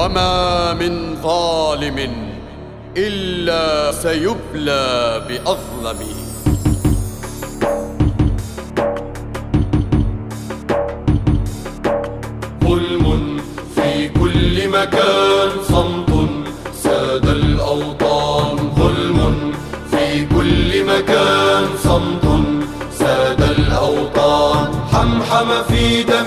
وما من ظالم إلا سيبلى بأظلمه ظلم في كل مكان صمت ساد الأوطان. ظلم في كل مكان صمت ساد الأوطان. حمحم في دمنا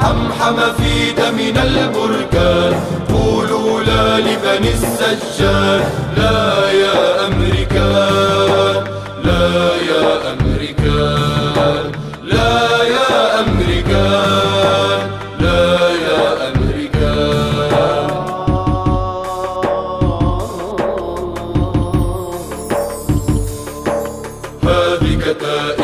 حمحم في دمنا البركان قولوا لا لبني السجان لا يا أمريكان. لا يا أمريكان. لا يا أمريكان. لا يا أمريكان. هذه كتائب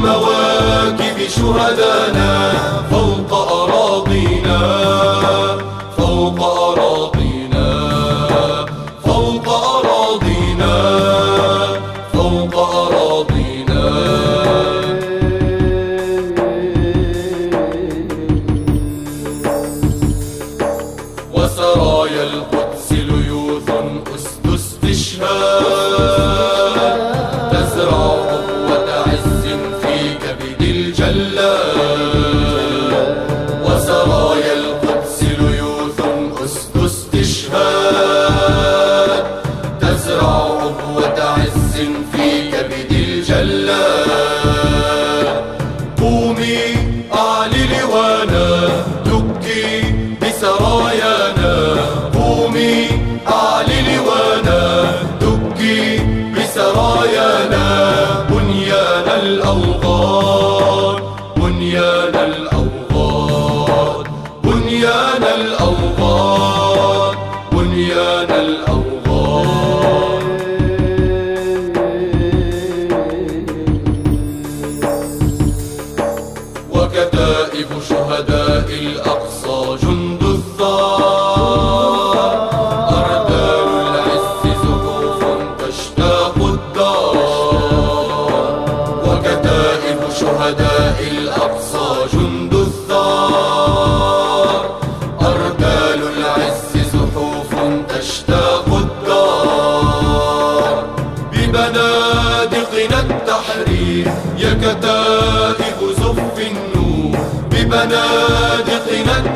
ومواكب شهدانا. فوق بنيان الأوغاد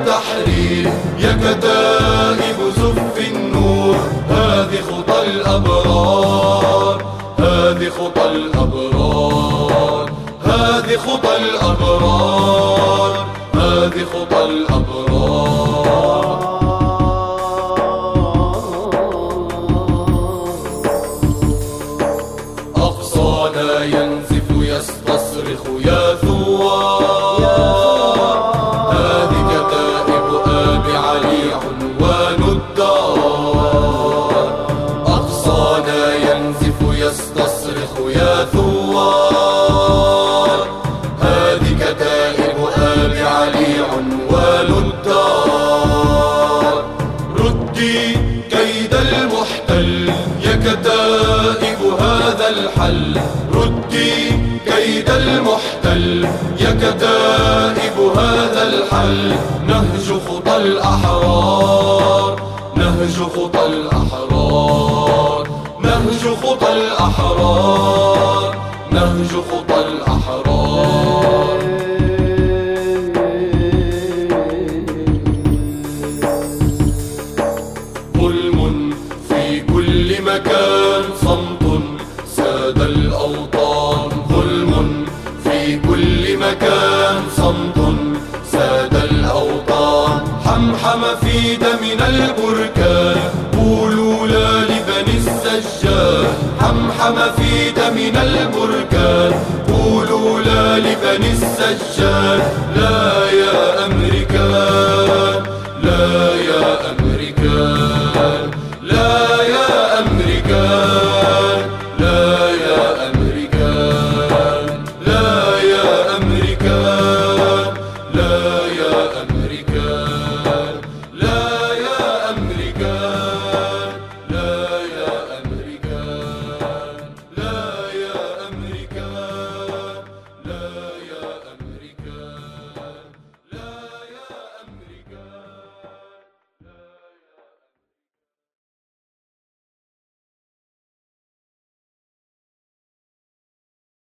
التحرير يا كتائب زف النور. هذه خطى الأبرار. هذه خطى الأبرار. هذه خطى الأبرار. هذه خطى الأبرار. يستصرخ يا ثوار. هذه كتائب آب علي عنوان الدار. ردي كيد المحتل يا كتائب هذا الحل. ردي كيد المحتل يا كتائب هذا الحل. نهج خطى الأحرار نهج خطى الأحرار. الأحرار نهج خطى الأحرار. ظلم في كل مكان صمت ساد الأوطان. ظلم في كل مكان صمت ساد الأوطان. حمحم في دمنا البركان. حمحم في دمنا البركان قولوا لا لبني بني السجاد. لا يا أمن